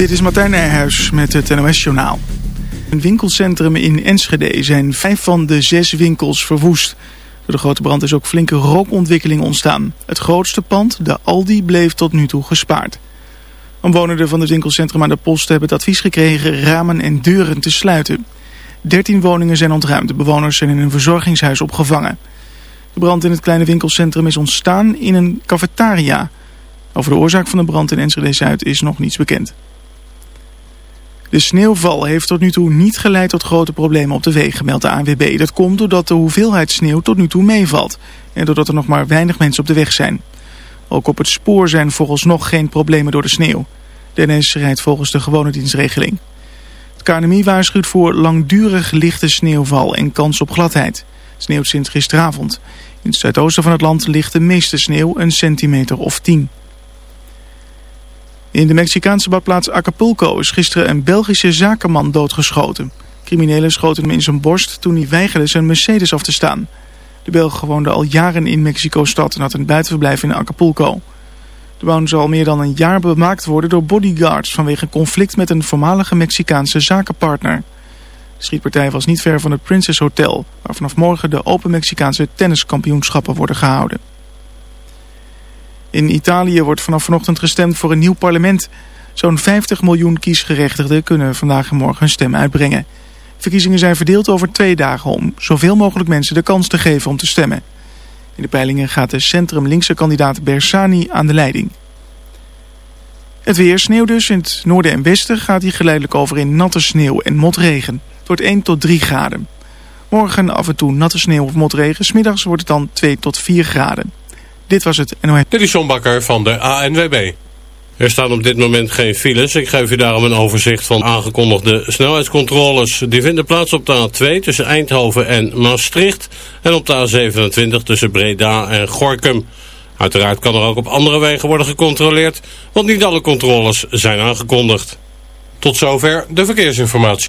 Dit is Martijn Nijhuis met het NOS-journaal. In een winkelcentrum in Enschede zijn vijf van de zes winkels verwoest. Door de grote brand is ook flinke rookontwikkeling ontstaan. Het grootste pand, de Aldi, bleef tot nu toe gespaard. Omwonenden van het winkelcentrum aan de post hebben het advies gekregen ramen en deuren te sluiten. 13 woningen zijn ontruimd. De bewoners zijn in een verzorgingshuis opgevangen. De brand in het kleine winkelcentrum is ontstaan in een cafetaria. Over de oorzaak van de brand in Enschede-Zuid is nog niets bekend. De sneeuwval heeft tot nu toe niet geleid tot grote problemen op de wegen, meldt de ANWB. Dat komt doordat de hoeveelheid sneeuw tot nu toe meevalt en doordat er nog maar weinig mensen op de weg zijn. Ook op het spoor zijn volgens nog geen problemen door de sneeuw. De NS rijdt volgens de gewone dienstregeling. Het KNMI waarschuwt voor langdurig lichte sneeuwval en kans op gladheid. Sneeuwt sinds gisteravond. In het zuidoosten van het land ligt de meeste sneeuw, een centimeter of tien. In de Mexicaanse badplaats Acapulco is gisteren een Belgische zakenman doodgeschoten. Criminelen schoten hem in zijn borst toen hij weigerde zijn Mercedes af te staan. De Belg woonde al jaren in Mexico-stad en had een buitenverblijf in Acapulco. De woon zal meer dan een jaar bemaakt worden door bodyguards vanwege conflict met een voormalige Mexicaanse zakenpartner. De schietpartij was niet ver van het Princess Hotel, waar vanaf morgen de Open Mexicaanse tenniskampioenschappen worden gehouden. In Italië wordt vanaf vanochtend gestemd voor een nieuw parlement. Zo'n 50 miljoen kiesgerechtigden kunnen vandaag en morgen hun stem uitbrengen. Verkiezingen zijn verdeeld over twee dagen om zoveel mogelijk mensen de kans te geven om te stemmen. In de peilingen gaat de centrum-linkse kandidaat Bersani aan de leiding. Het weer sneeuw dus. In het noorden en westen gaat hij geleidelijk over in natte sneeuw en motregen. Het wordt 1 tot 3 graden. Morgen af en toe natte sneeuw of motregen. Smiddags wordt het dan 2 tot 4 graden. Dit was het NOS. Dit is John Bakker van de ANWB. Er staan op dit moment geen files. Ik geef u daarom een overzicht van aangekondigde snelheidscontroles. Die vinden plaats op de A2 tussen Eindhoven en Maastricht. En op de A27 tussen Breda en Gorkum. Uiteraard kan er ook op andere wegen worden gecontroleerd. Want niet alle controles zijn aangekondigd. Tot zover de verkeersinformatie.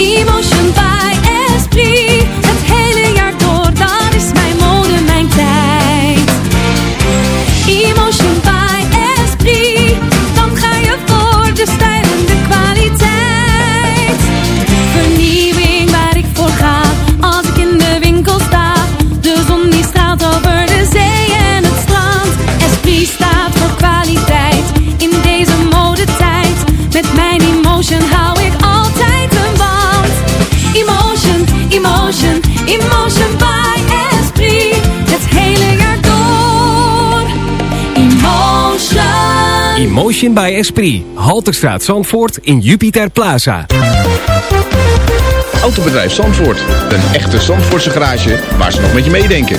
Emotion by Esprit. Emotion, by Esprit. Het hele jaar door. Emotion. Emotion by Esprit. Halterstraat Zandvoort in Jupiter Plaza. Autobedrijf Zandvoort. Een echte Zandvoortse garage waar ze nog met je meedenken.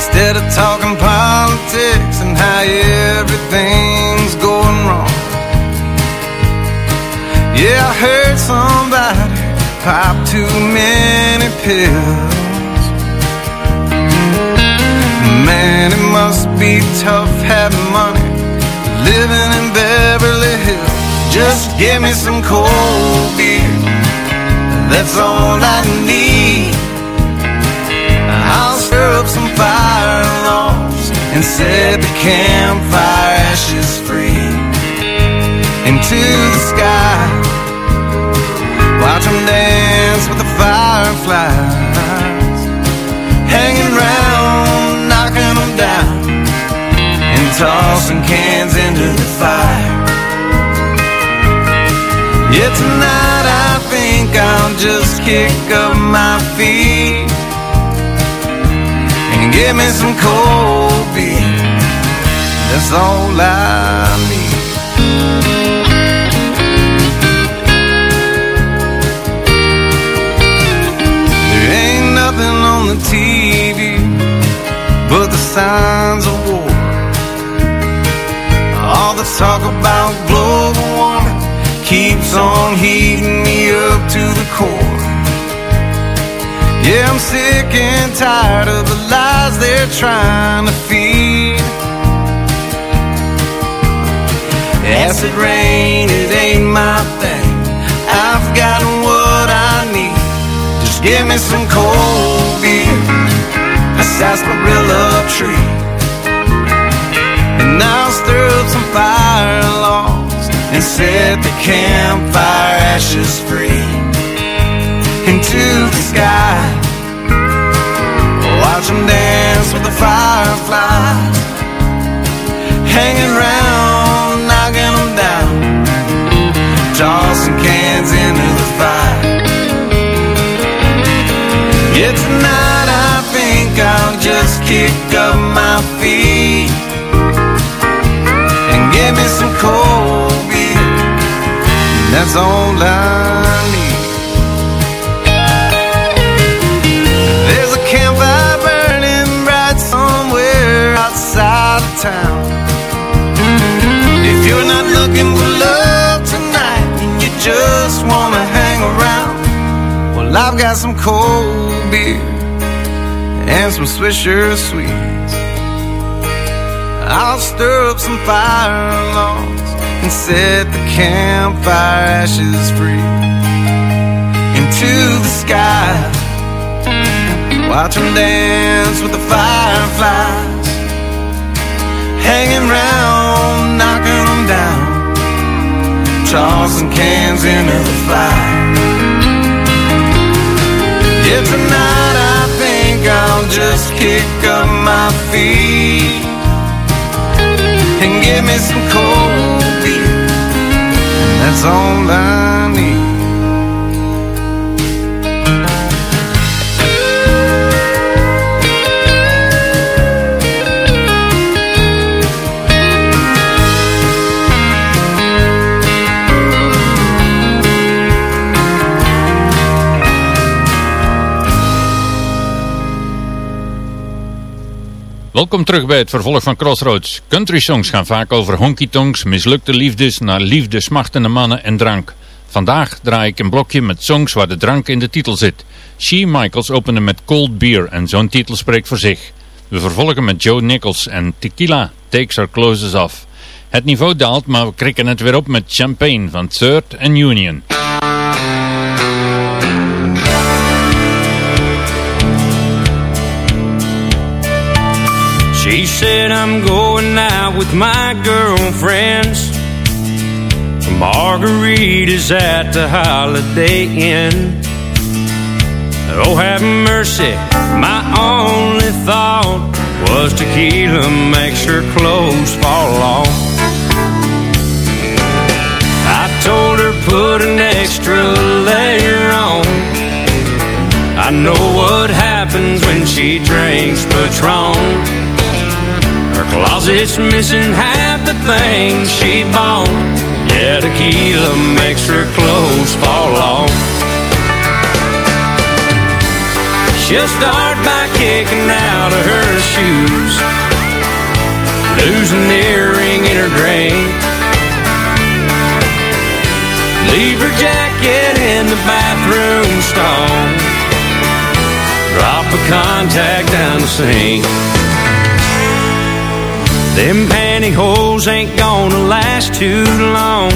Instead of talking politics and how everything's going wrong. Yeah, I heard somebody pop too many pills. Man, it must be tough having money living in Beverly Hills. Just give me some cold beer. That's all I need. Campfire ashes free into the sky. Watch them dance with the fireflies, hanging round, knocking them down, and tossing cans into the fire. Yeah, tonight I think I'll just kick up my feet and give me some cold beer. That's all I need. There ain't nothing on the TV but the signs of war. All the talk about global warming keeps on heating me up to the core. Yeah, I'm sick and tired of the lies they're trying to Acid rain, it ain't my thing. I've got what I need. Just give me some cold beer, a sarsaparilla tree. And I'll stir up some fire logs and set the campfire ashes free into the sky. Watch them dance with the fireflies, hanging round, tossing cans into the fire. Yeah, tonight I think I'll just kick up my feet and give me some cold beer. That's all I need. There's a campfire burning bright somewhere outside of town. If you're not looking just wanna hang around, well, I've got some cold beer and some Swisher sweets. I'll stir up some fire logs and set the campfire ashes free into the sky. Watch them dance with the fireflies, hanging round, tossing cans into the fire. Yeah, tonight I think I'll just kick up my feet and give me some cold beer. That's all I Welkom terug bij het vervolg van Crossroads. Country songs gaan vaak over honky-tonks, mislukte liefdes, naar liefde smachtende mannen en drank. Vandaag draai ik een blokje met songs waar de drank in de titel zit. She Michaels opende met Cold Beer en zo'n titel spreekt voor zich. We vervolgen met Joe Nichols en Tequila Takes Our Clothes Off. Het niveau daalt, maar we krikken het weer op met Champagne van Third and Union. She said I'm going out with my girlfriends. Margaritas at the Holiday Inn. Oh, have mercy, my only thought Was tequila makes her clothes fall off. I told her put an extra layer on. I know what happens when she drinks Patron closet's missing half the things she bought. Yeah, tequila makes her clothes fall off. She'll start by kicking out of her shoes, losing an earring in her drink, leave her jacket in the bathroom stall, drop a contact down the sink. Them pantyhose ain't gonna last too long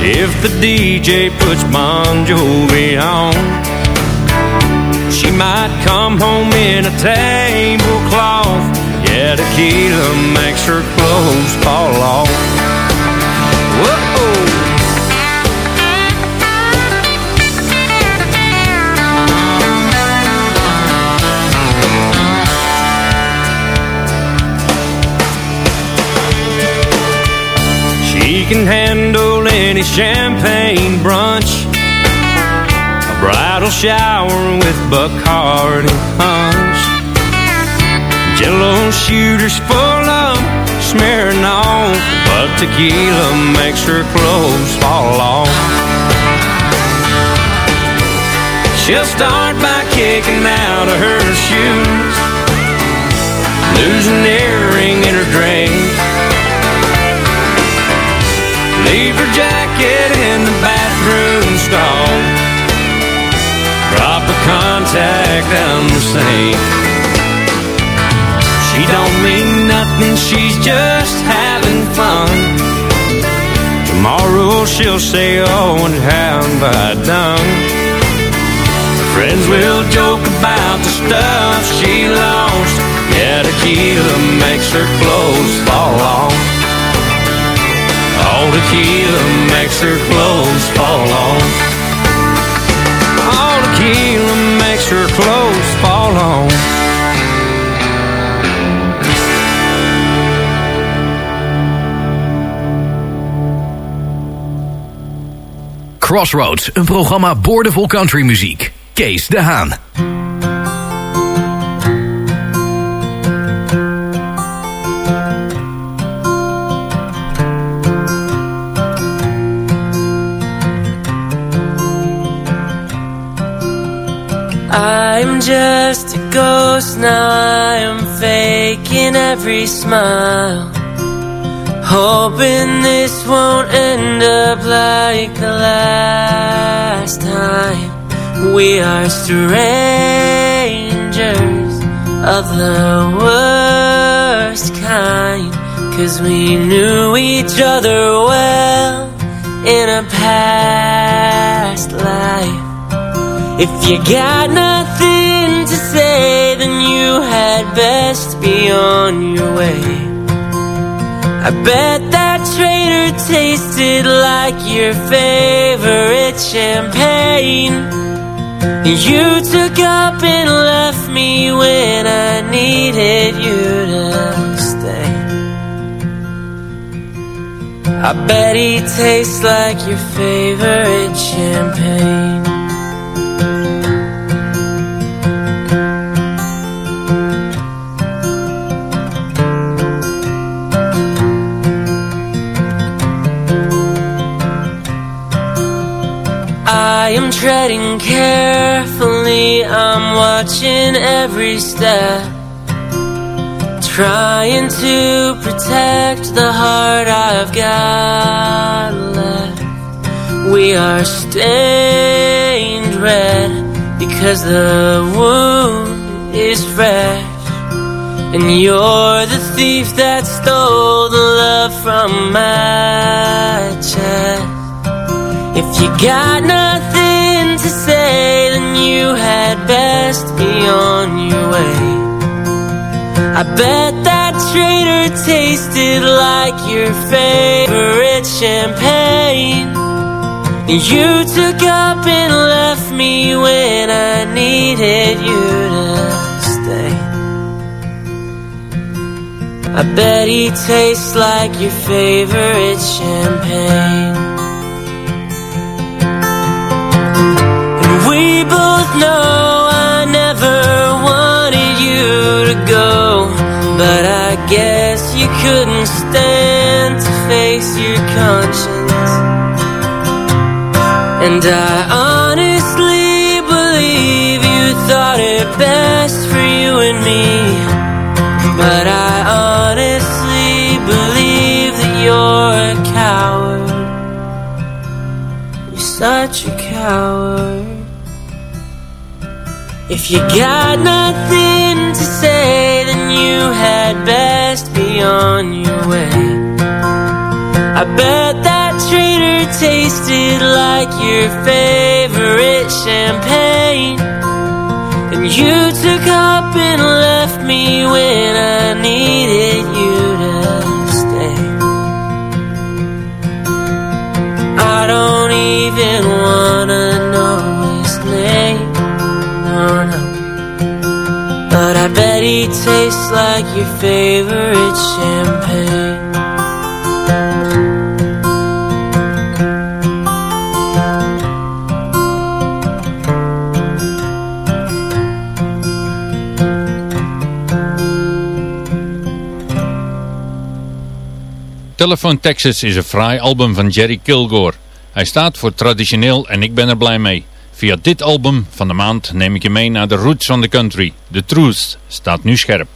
If the DJ puts Bon Jovi on She might come home in a tablecloth Yeah, tequila makes her clothes fall off. Whoa. Can handle any champagne brunch, a bridal shower with Bacardi punch, Jello shooters full of Smirnoff, but tequila makes her clothes fall off. She'll start by kicking out of her shoes, Losing an earring in her dress. Leave her jacket in the bathroom stall. Drop a contact down the sink. She don't mean nothing, she's just having fun. Tomorrow she'll say, oh, and have I done? Friends will joke about the stuff she lost. Yeah, tequila makes her clothes fall off. All tequila makes her clothes fall off. All tequila makes her clothes fall off. Crossroads, een programma boordevol countrymuziek. Kees de Haan. I'm just a ghost now, I am faking every smile. Hoping this won't end up like the last time. We are strangers of the worst kind. Cause we knew each other well in a past life. If you got nothing to say, then you had best be on your way. I bet that traitor tasted like your favorite champagne. You took up and left me when I needed you to stay. I bet he tastes like your favorite champagne. Treading carefully, I'm watching every step. Trying to protect the heart I've got left. We are stained red because the wound is fresh. And you're the thief that stole the love from my chest. If you got nothing to say, then you had best be on your way. I bet that traitor tasted like your favorite champagne. You took up and left me when I needed you to stay. I bet he tastes like your favorite champagne. Know I never wanted you to go, but I guess you couldn't stand to face your conscience. And I honestly believe you thought it best for you and me, but I honestly believe that you're a coward. You're such a coward. If you got nothing to say, then you had best be on your way. I bet that traitor tasted like your favorite champagne. And you took up and left me when I tastes like your favorite champagne. Telephone Texas is een fraai album van Jerry Kilgore. Hij staat voor traditioneel en ik ben er blij mee. Via dit album van de maand neem ik je mee naar de roots van de country. The Truth staat nu scherp.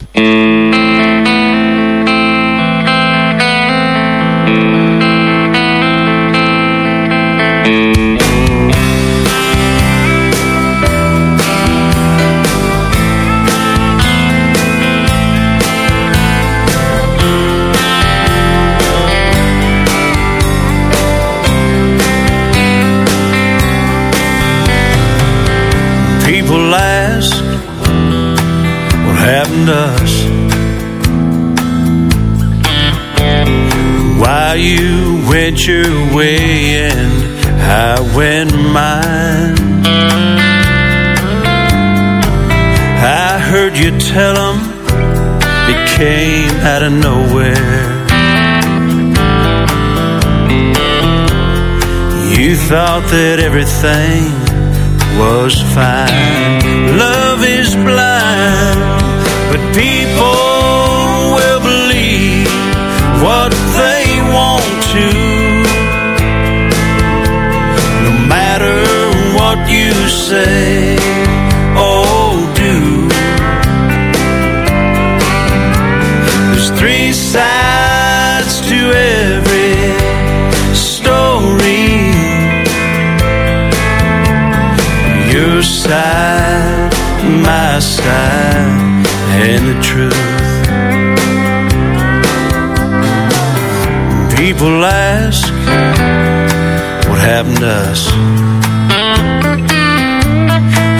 That everything was fine. The truth. People ask what happened to us.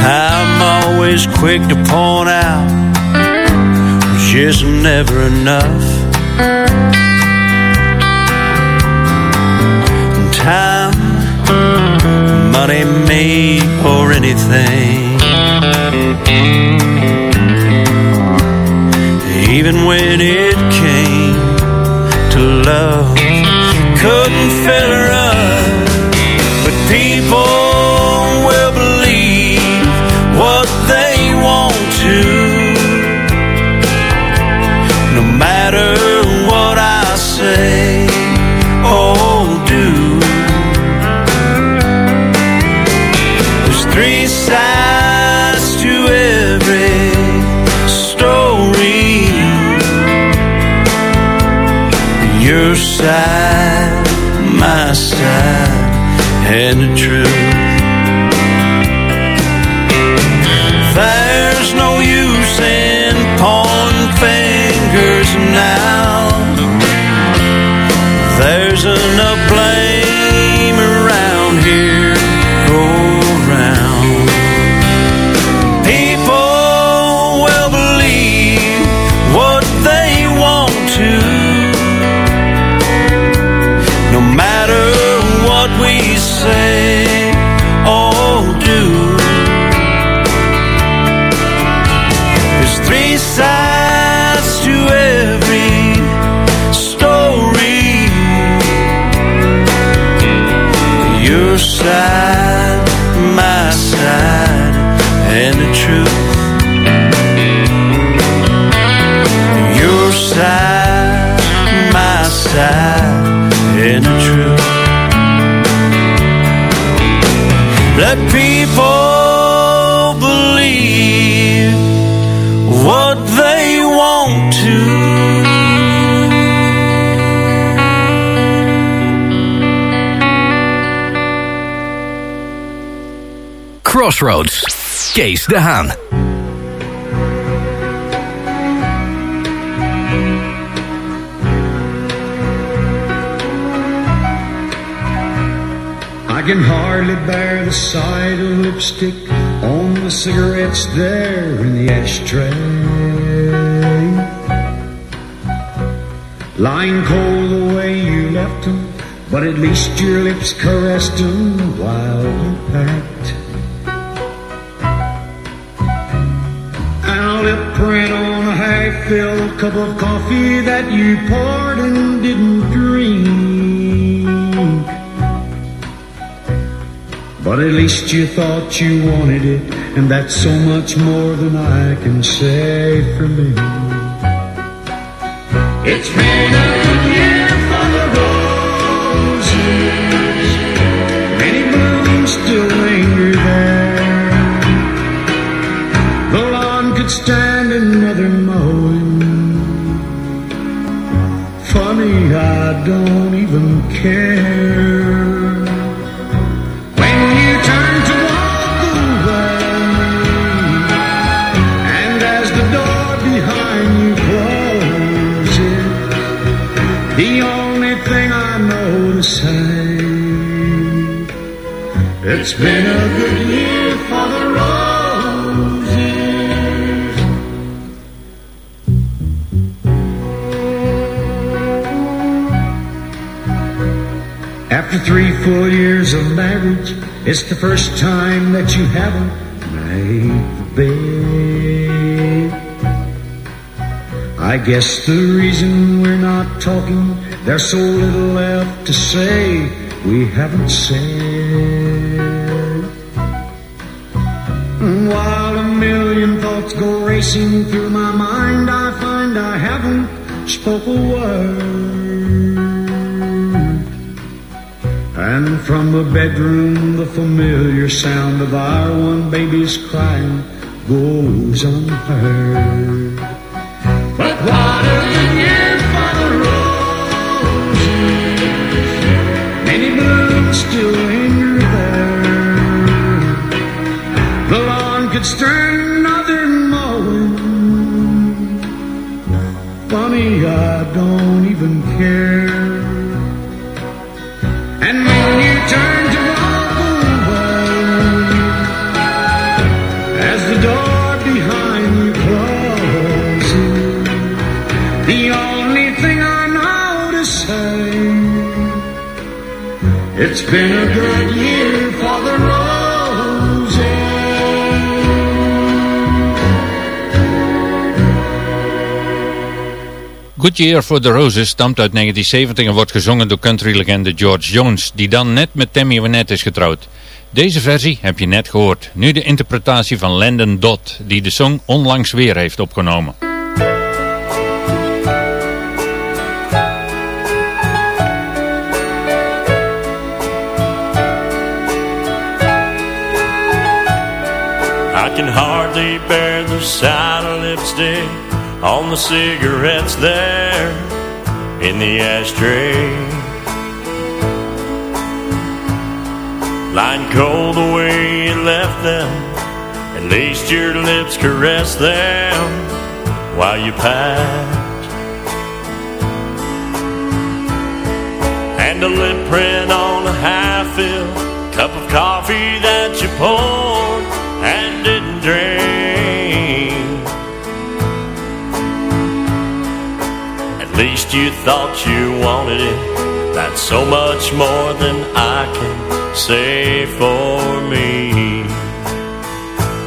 I'm always quick to point out it's just never enough. Time money, me, or anything. Even when it came to love, and the Crossroads. Kees de Haan. I can hardly bear the sight of lipstick on the cigarettes there in the ashtray. Lying cold the way you left them, but at least your lips caressed them while you packed. Cup of coffee that you poured and didn't drink. But at least you thought you wanted it, and that's so much more than I can say for me. It's been a it's been a good year for the roses. After three full years of marriage, it's the first time that you haven't made the bed. I guess the reason we're not talking, there's so little left to say we haven't said. Racing through my mind, I find I haven't spoke a word. And from the bedroom, the familiar sound of our one baby's crying goes unheard. Been a good year for the roses. Good Year for the Roses stamt uit 1970 en wordt gezongen door countrylegende George Jones, die dan net met Tammy Wynette is getrouwd. Deze versie heb je net gehoord. Nu de interpretatie van Landon Dodd, die de song onlangs weer heeft opgenomen. Can hardly bear the sight of lipstick on the cigarettes there in the ashtray. Lying cold the way you left them, at least your lips caress them while you packed. And a lip print on a half-filled cup of coffee that you poured and. At least you thought you wanted it. That's so much more than I can say for me.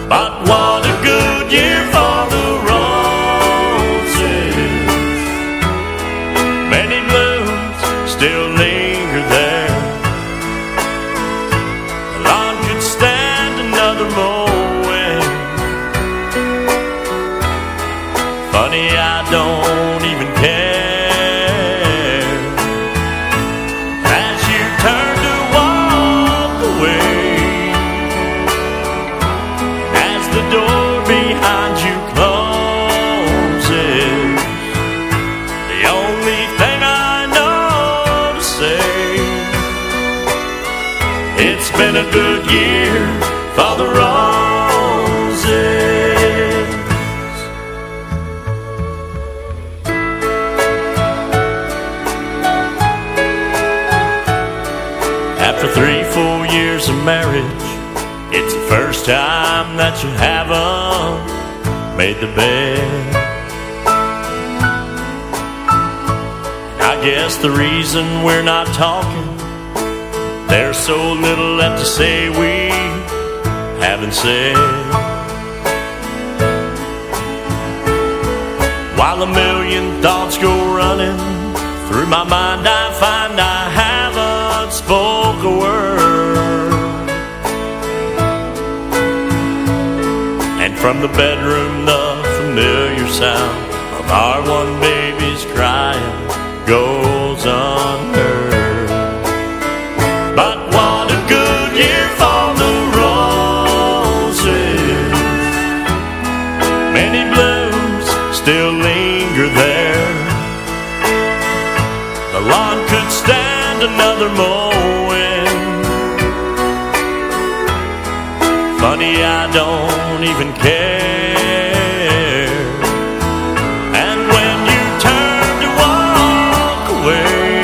But what a good year a good year for the roses. After three four years of marriage, it's the first time that you haven't made the bed. I guess the reason we're not talking, there's so little left to say we haven't said. While a million thoughts go running through my mind, I find I haven't spoke a word. And from the bedroom, the familiar sound of our one baby's crying goes unheard. Another mowing. Funny, I don't even care. And when you turn to walk away,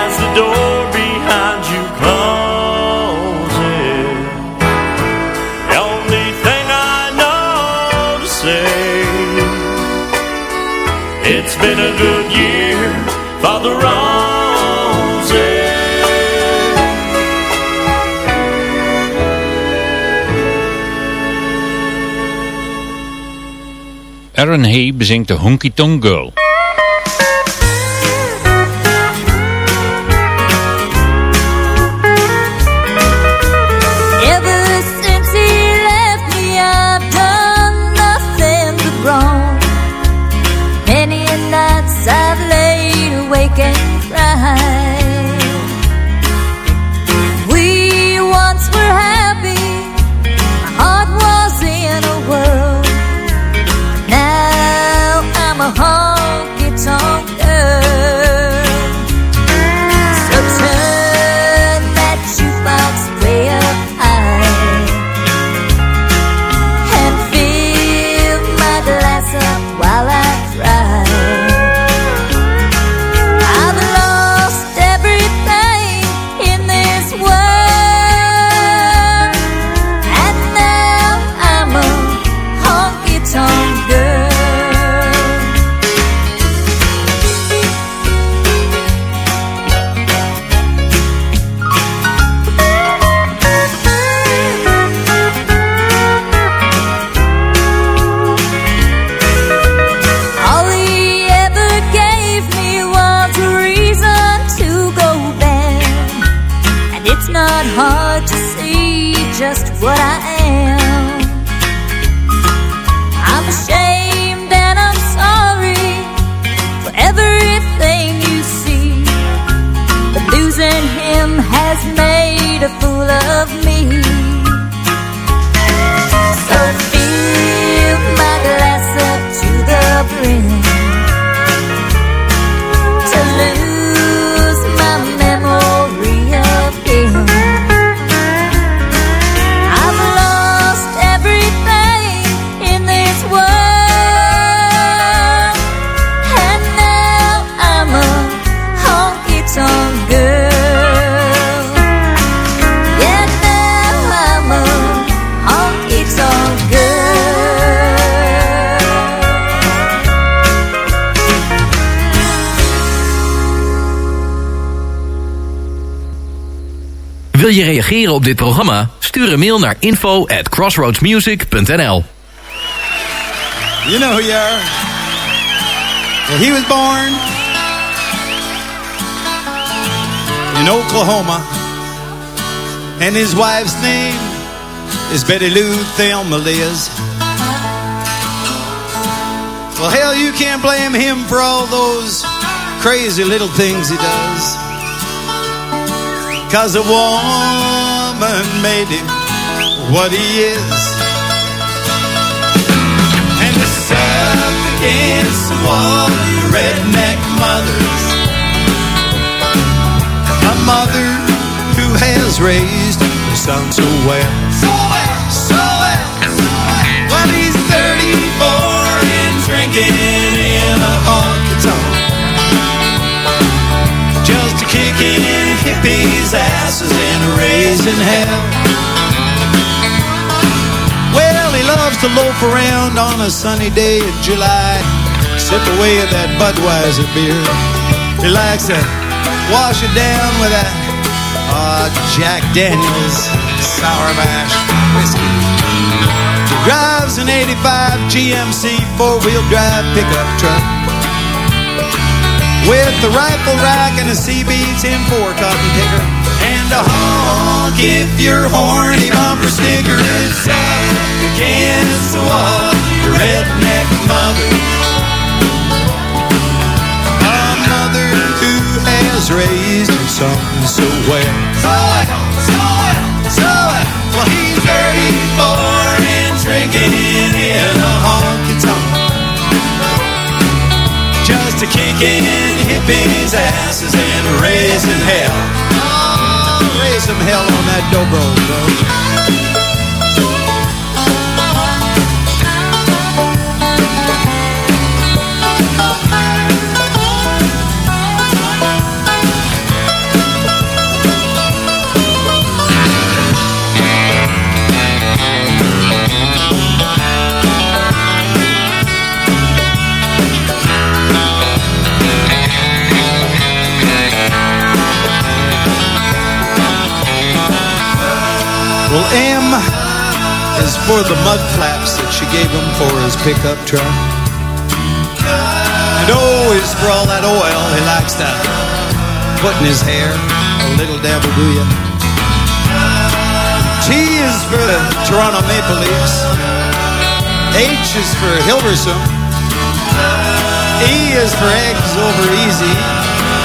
as the door behind you closes, the only thing I know to say, it's been a good year roses. Aaron Hay bezingt de Honky Tonk Girl. Wil je reageren op dit programma? Stuur een mail naar info at crossroadsmusic.nl You know who you are. He was born in Oklahoma, and his wife's name is Betty Lou Thelma Liz. Well, hell, you can't blame him for all those crazy little things he does. Cause a woman made him what he is. And to suck against some wall, redneck mothers. A mother who has raised her son so well. So well, so well. Well, he's 34 and drinking in a tonk. Just a kicking hippies' asses and raising hell. Well, he loves to loaf around on a sunny day in July, sip away at that Budweiser beer. He likes to wash it down with that uh, Jack Daniels sour mash whiskey. Drives an 85 GMC four-wheel drive pickup truck. With the rifle rack and a C-Beats M4 cotton picker. And a honk if your horny bumper sticker is the wall. Your redneck mother. A mother who has raised her son so well. So well, so A kicking hippies' asses and raising hell. Oh, raise some hell on that dobro, bro. Well, M is for the mud flaps that she gave him for his pickup truck. And O is for all that oil he likes to put in his hair. A little devil, do ya? T is for the Toronto Maple Leafs. H is for Hilversum. E is for eggs over easy.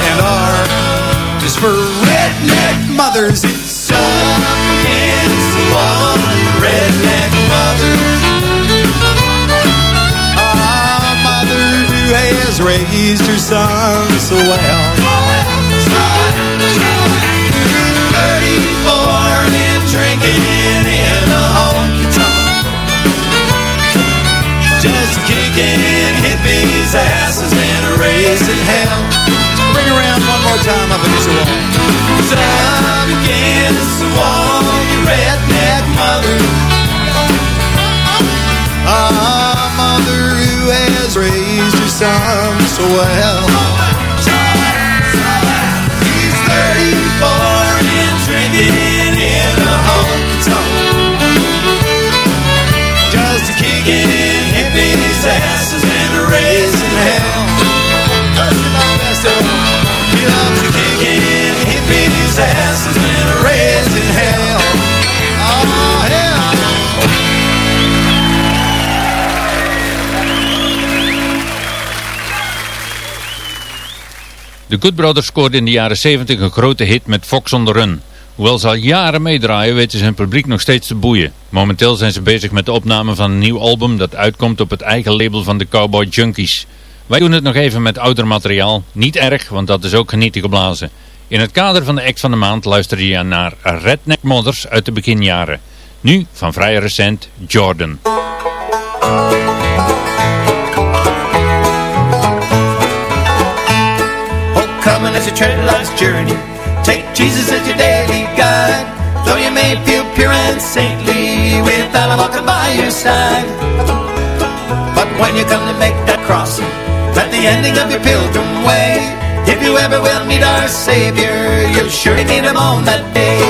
And R is for redneck mothers. It's wall, redneck mothers. Ah, mother who has raised her son so well. 34 and drinking in a honky tonk. Just kicking hippies' asses and raising hell. Bring around one more time up against the wall. Up against the wall, you redneck mother. Ah, mother who has raised her son so well. Good Brothers scoorden in de jaren 70 een grote hit met Fox on the Run. Hoewel ze al jaren meedraaien weten ze hun publiek nog steeds te boeien. Momenteel zijn ze bezig met de opname van een nieuw album dat uitkomt op het eigen label van de Cowboy Junkies. Wij doen het nog even met ouder materiaal. Niet erg, want dat is ook genieten geblazen. In het kader van de act van de maand luister je naar Redneck Mothers uit de beginjaren. Nu, van vrij recent, Jordan. Tread life's journey, take Jesus as your daily guide. Though you may feel pure and saintly without him walking by your side. But when you come to make that crossing, at the ending of your pilgrim way, if you ever will meet our Savior, you'll surely meet him on that day.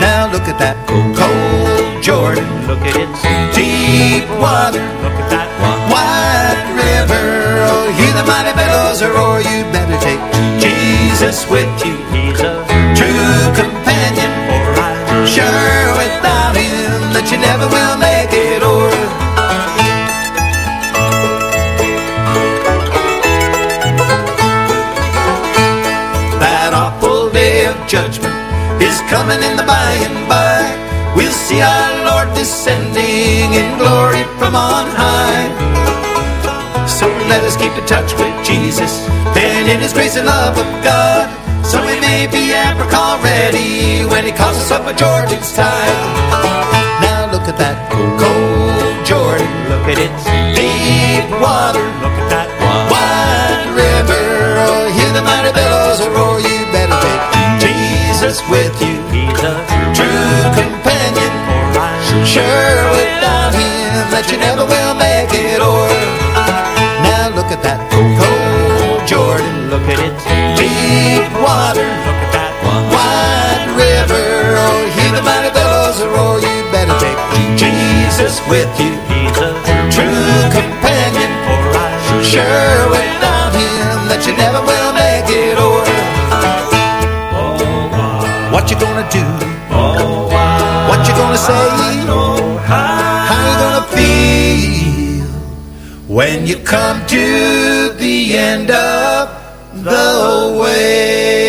Now look at that cold Jordan. Look at its deep water. Look at that wide river. Oh, hear the mighty billows roar. You better take Jesus with you. He's a true companion. For I'm sure without him that you never will make it o'er. That awful day of judgment is coming in the by and by. We'll see our Lord descending in glory from on high. So let us keep in touch with Jesus and in His grace and love of God. So we may be apricot ready when He calls us up at Jordan's time. Now look at that cold Jordan. Look at its deep water. Look at that wide river. Oh, hear the mighty billows roar. You better take Jesus with you. He's a true companion. Sure without him that you never will make water. Look at that wide river. Oh, hear the mighty bellows roar. You better take Jesus with you. He's a true companion. For I'm sure without him that you never will make it over. What you gonna do? What you gonna say? How you gonna feel when you come to the end of? The way?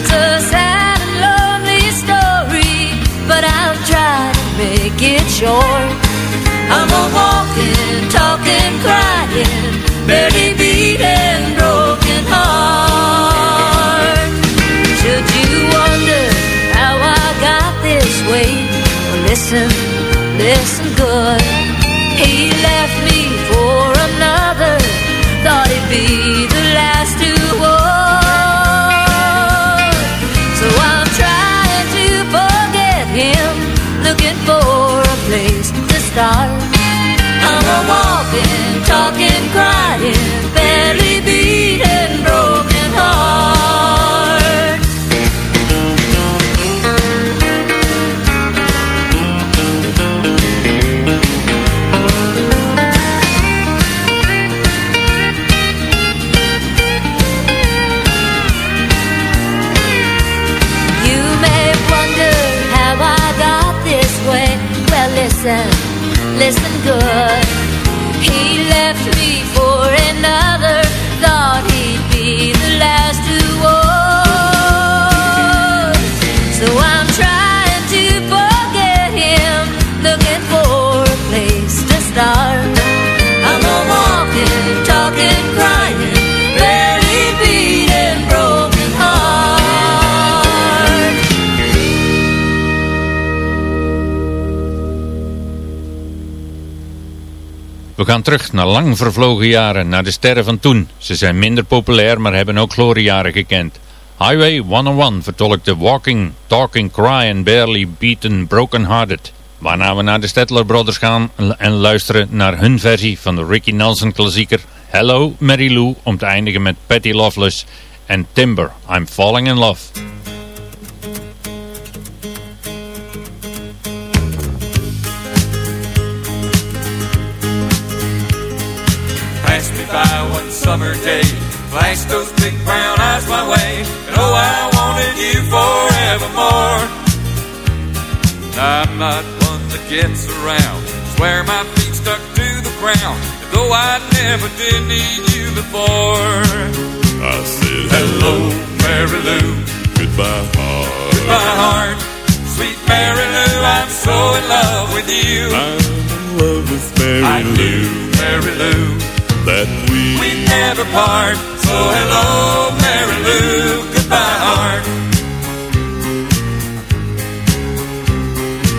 It's a sad and lonely story, but I'll try to make it short. Terug naar lang vervlogen jaren, naar de sterren van toen. Ze zijn minder populair, maar hebben ook gloriejaren gekend. Highway 101 vertolkt de Walking, Talking, Crying, Barely Beaten, Broken Hearted. Waarna we naar de Stettler Brothers gaan en luisteren naar hun versie van de Ricky Nelson klassieker Hello Mary Lou om te eindigen met Patty Loveless en Timber, I'm Falling in Love. Summer day, flashed those big brown eyes my way, and oh, I wanted you forevermore. I'm not one that gets around, swear my feet stuck to the ground, and though I never did need you before. I said, Hello, Mary Lou, goodbye, heart. Goodbye, heart. Sweet Mary Lou, I'm so in love with you. I'm in love with Mary I Lou. knew, Mary Lou, that we we never part. So hello, Mary Lou, goodbye, heart.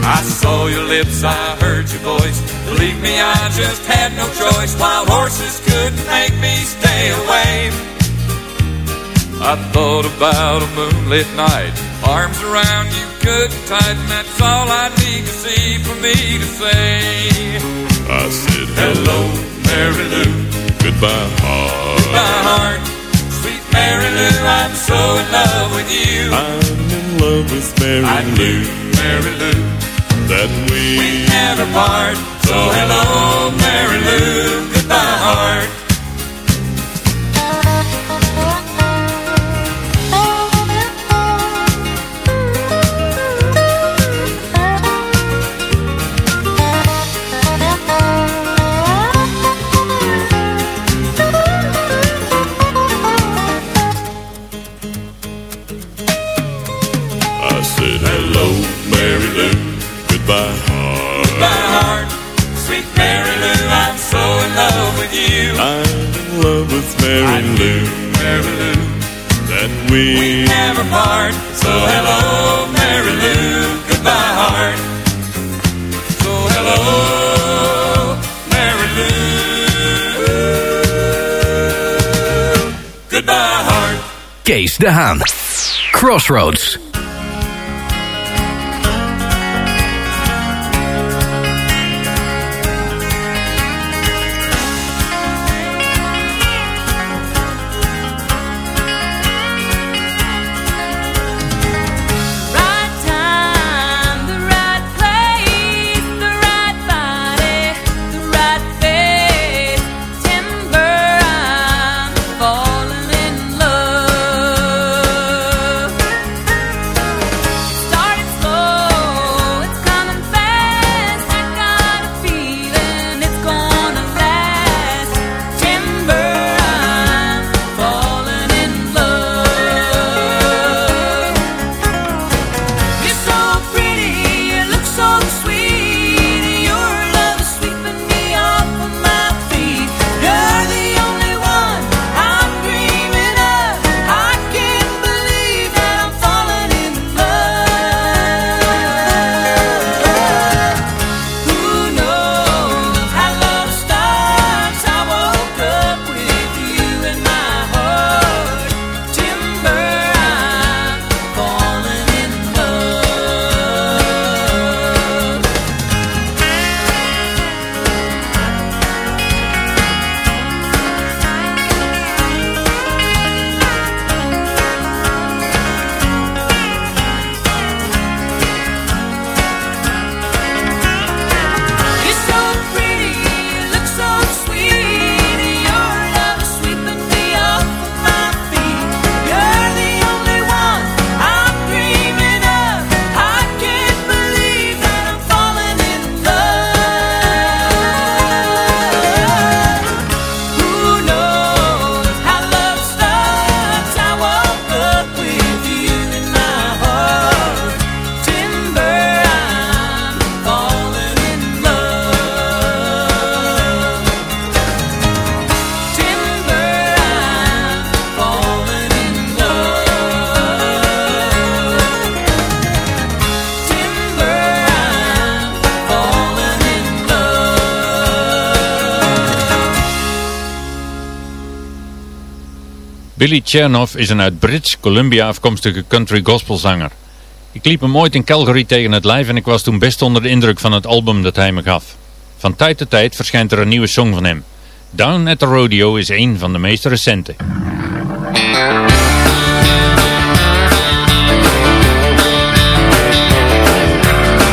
I saw your lips, I heard your voice. Believe me, I just had no choice. Wild horses couldn't make me stay away. I thought about a moonlit night, arms around you good and tight, and that's all I need to see for me to say. I said, Hello, Mary Lou, goodbye, heart. Goodbye, heart. Sweet Mary Lou, I'm so in love with you. I'm in love with Mary I knew, Mary Lou, that we, we never part. So hello, Mary Lou, goodbye, heart. Mary Lou, Mary Lou, that we, never part. So hello, Mary Lou, goodbye heart. So hello, Mary Lou, goodbye heart. Kees de Haan, Crossroads. Billy Chernoff is een uit Brits Columbia afkomstige country gospelzanger. Ik liep hem ooit in Calgary tegen het lijf en ik was toen best onder de indruk van het album dat hij me gaf. Van tijd tot tijd verschijnt er een nieuwe song van hem. Down at the Rodeo is een van de meest recente.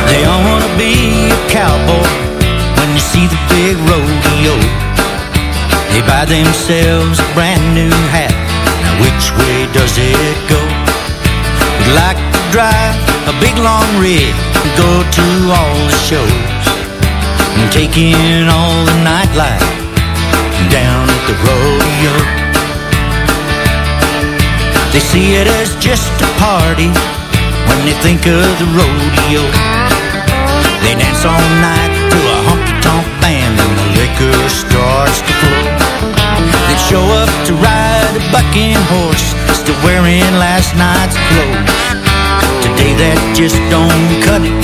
They all wanna be a cowboy when you see the big rodeo. They buy themselves a brand new hat. Which way does it go? We'd like to drive a big long rig and go to all the shows and take in all the nightlife down at the rodeo. They see it as just a party when they think of the rodeo. They dance all night to a honky-tonk band and the liquor starts to flow. They show up to ride a bucking horse, still wearing last night's clothes. Today that just don't cut it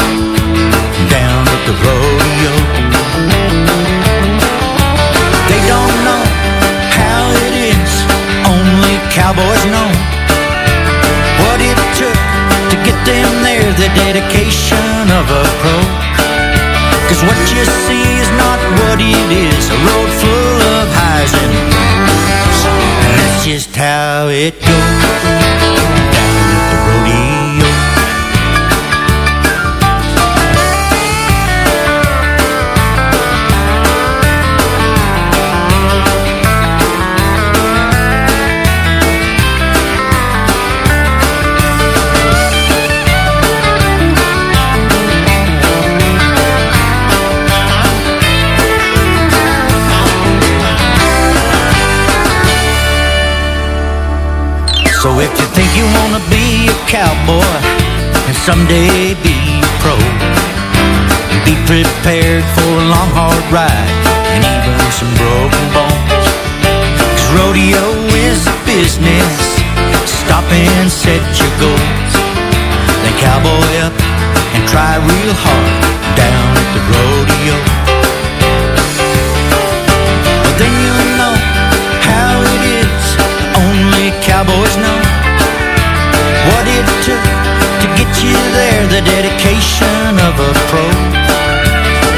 down at the rodeo. They don't know how it is, only cowboys know what it took to get them there, the dedication of a pro. Cause what you see is not what it is, a road full of highs and just how it goes. down someday be a pro, be prepared for a long hard ride and even some broken bones. Cause rodeo is a business. Stop and set your goals. Then cowboy up and try real hard down at the rodeo. But then you'll know how it is. Only cowboys know you there the dedication of a pro.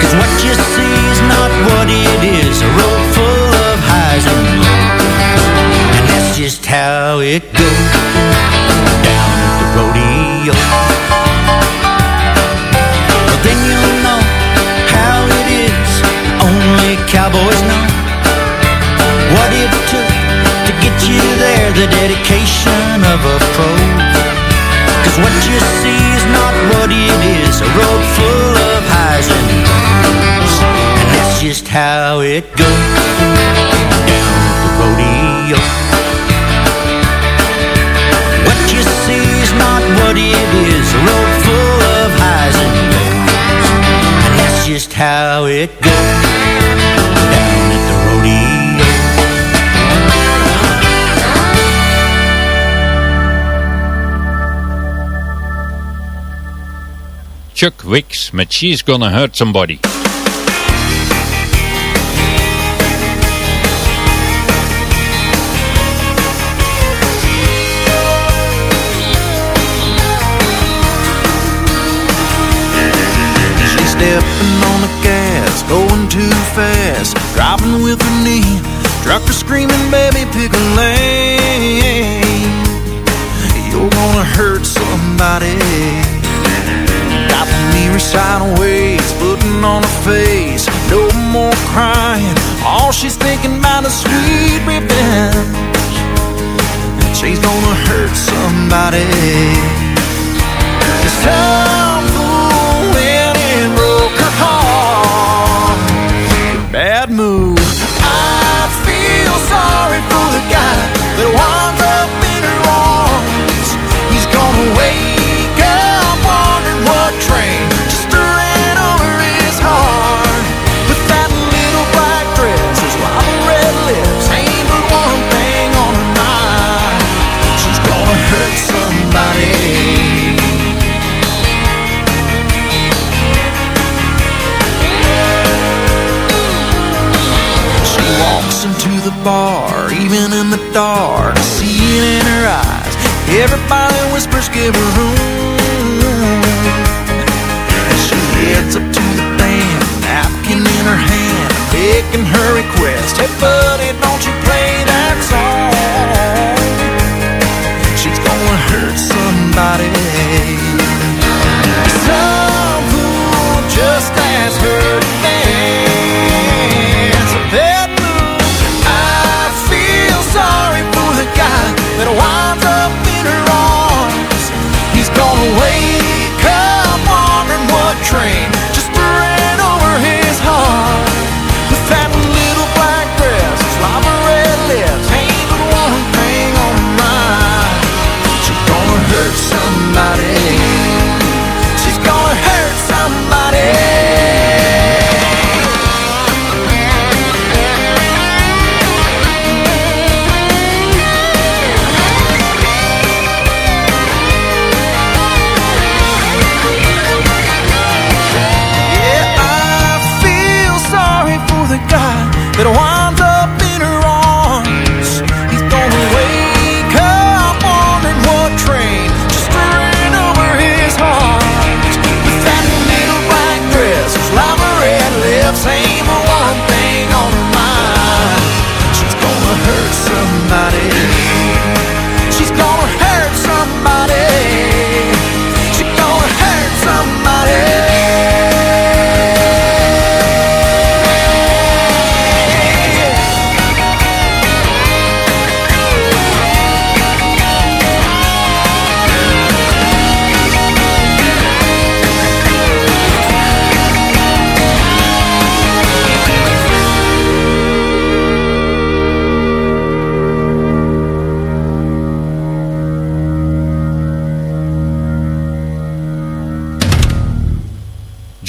Cause what you see is not what it is A road full of highs and lows. And that's just how it goes Down at the rodeo. Well, Then you'll know how it is Only cowboys know. What it took to get you there The dedication of a pro. Cause what you see is not what it is. A road full of highs and lows. And that's just how it goes down the rodeo. What you see is not what it is. A road full of highs and lows. And that's just how it goes down at the rodeo. Chuck Wicks met She's Gonna Hurt Somebody. She's stepping on the gas, going too fast, driving with her knee. Trucker screaming, baby, pick a lane. You're gonna hurt somebody. Sideways, putting on a face. No more crying. All she's thinking about is sweet revenge. She's gonna hurt somebody. Some Everybody whispers, give her room. And she heads up to the band, napkin in her hand, making her request. Hey, buddy, don't you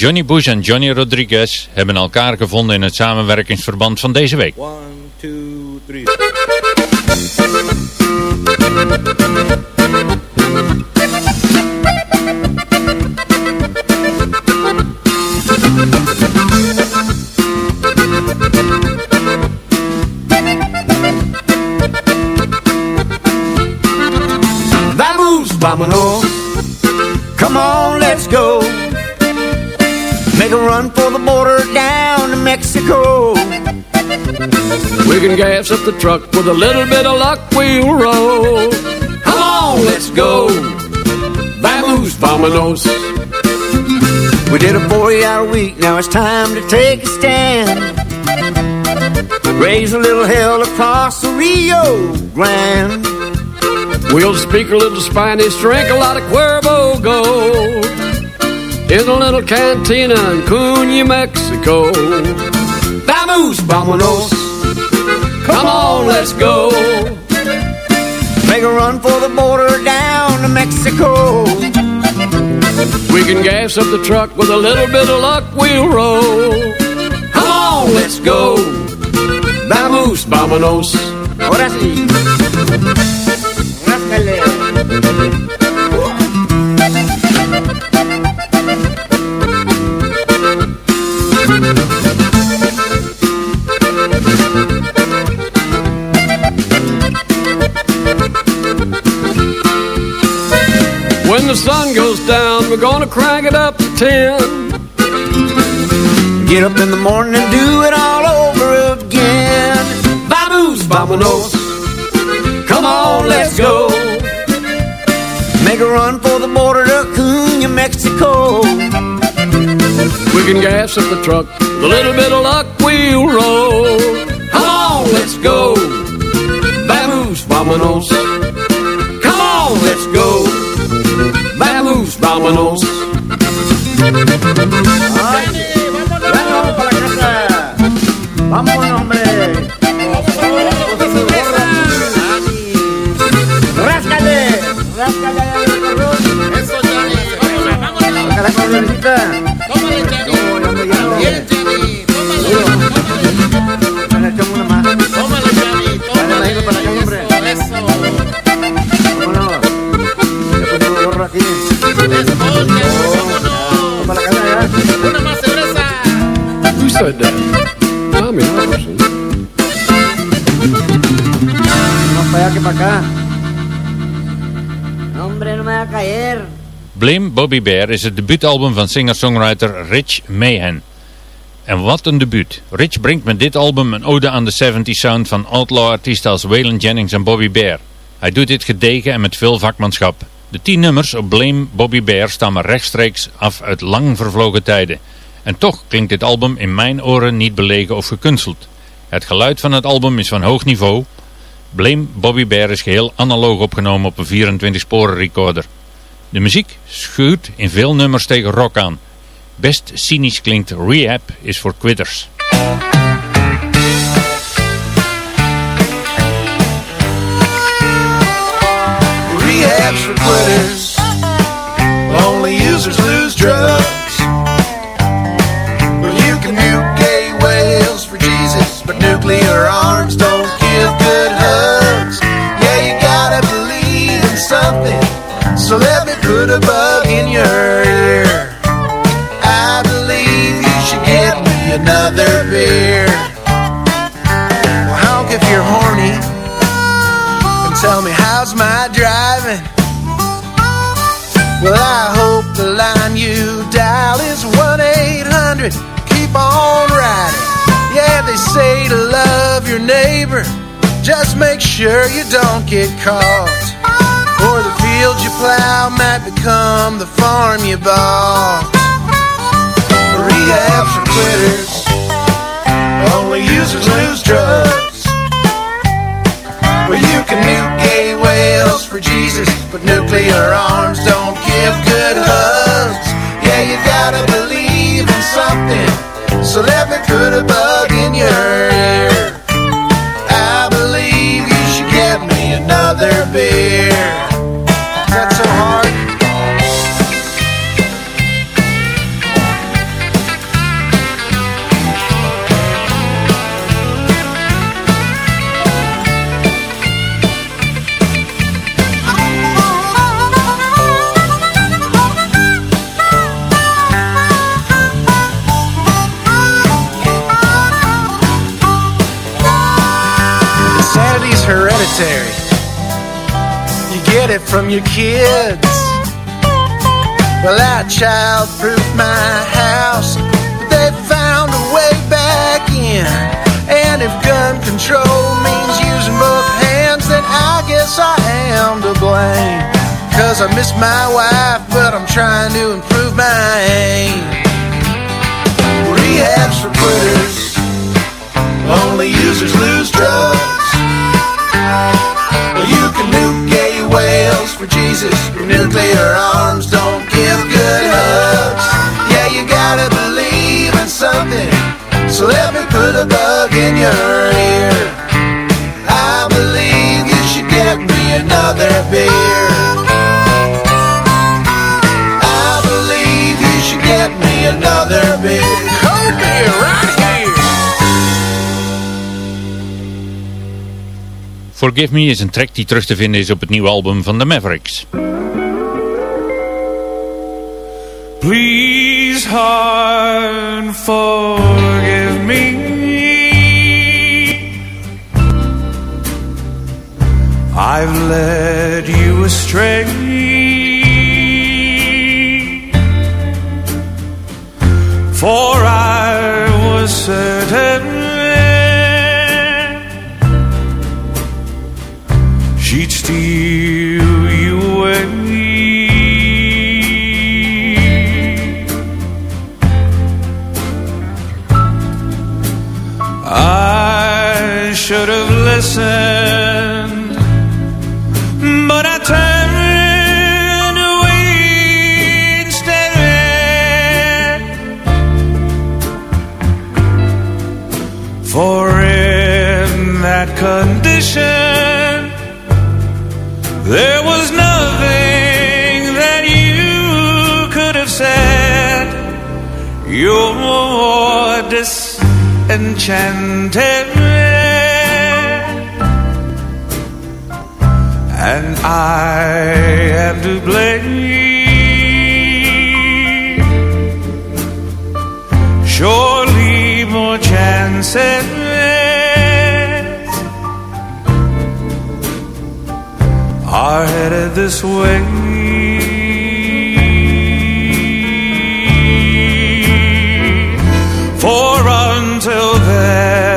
Johnny Bush en Johnny Rodriguez hebben elkaar gevonden in het samenwerkingsverband van deze week. With a little bit of luck, we'll roll. Come on, let's go. Vamos Vamos. We did a 40 hour week, now it's time to take a stand. Raise a little hell across the Rio Grande. We'll speak a little Spanish, drink a lot of Cuervo Gold. In a little cantina in Cunha, Mexico. Vamos, vamonos. Come on, let's go. Make a run for the border down to Mexico. We can gas up the truck with a little bit of luck, we'll roll. Come on, let's go. Vamos, vamonos. Ahora sí. We're gonna crank it up to ten. Get up in the morning and do it all over again. Vamos, vamonos. Come on, let's go. Make a run for the border to Cunha, Mexico. We can gas up the truck. With a little bit of luck, we'll roll. Come on, let's go. Vamos, vamonos. vámonos. Ay, vámonos. la casa. Hombre. Ráscale, ráscale. Eso, Johnny. Vámonos, vámonos. Tommy. Más para allá que para acá. No, hombre, no me va a caer. Blame Bobby Bear is het debuutalbum van singer-songwriter Rich Mahan. En wat een debuut. Rich brengt met dit album een ode aan de 70s sound van outlaw-artiesten als Waylon Jennings en Bobby Bear. Hij doet dit gedegen en met veel vakmanschap. De tien nummers op Blame Bobby Bear stammen rechtstreeks af uit lang vervlogen tijden. En toch klinkt dit album in mijn oren niet belegen of gekunsteld. Het geluid van het album is van hoog niveau. Blame Bobby Bear is geheel analoog opgenomen op een 24-sporen recorder. De muziek schuurt in veel nummers tegen rock aan. Best cynisch klinkt Rehab is voor quitters. Rehab's for quitters. Users lose drugs. Arms don't give good hugs. Yeah, you gotta believe in something. So let me put a bug in your ear. I believe you should get me another beer. Well, honk if you're horny and tell me how's my driving. Well, I hope the line you dial is 1 800. Keep on riding. Yeah, they say to love your neighbor. Just make sure you don't get caught. Or the field you plow might become the farm you bought. Rehab for quitters. Only users lose drugs. Well, you can nuke gay whales for Jesus, but nuclear arms don't give good hugs. Yeah, you gotta believe in something. So let me put a bug in your ear. From your kids. Well, I child-proofed my house, but they found a way back in. And if gun control means using both hands, then I guess I am to blame. Cause I miss my wife, but I'm trying to improve my aim. Forgive Me is een track die terug te vinden is op het nieuwe album van de Mavericks. Please, heart, forgive me. I've led you astray. For I was certain steal you away. I should have listened, disenchanted. And I am to blame. Surely more chances are headed this way. We.